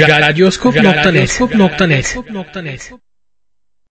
رادیوسکوپ نقطہ نیٹ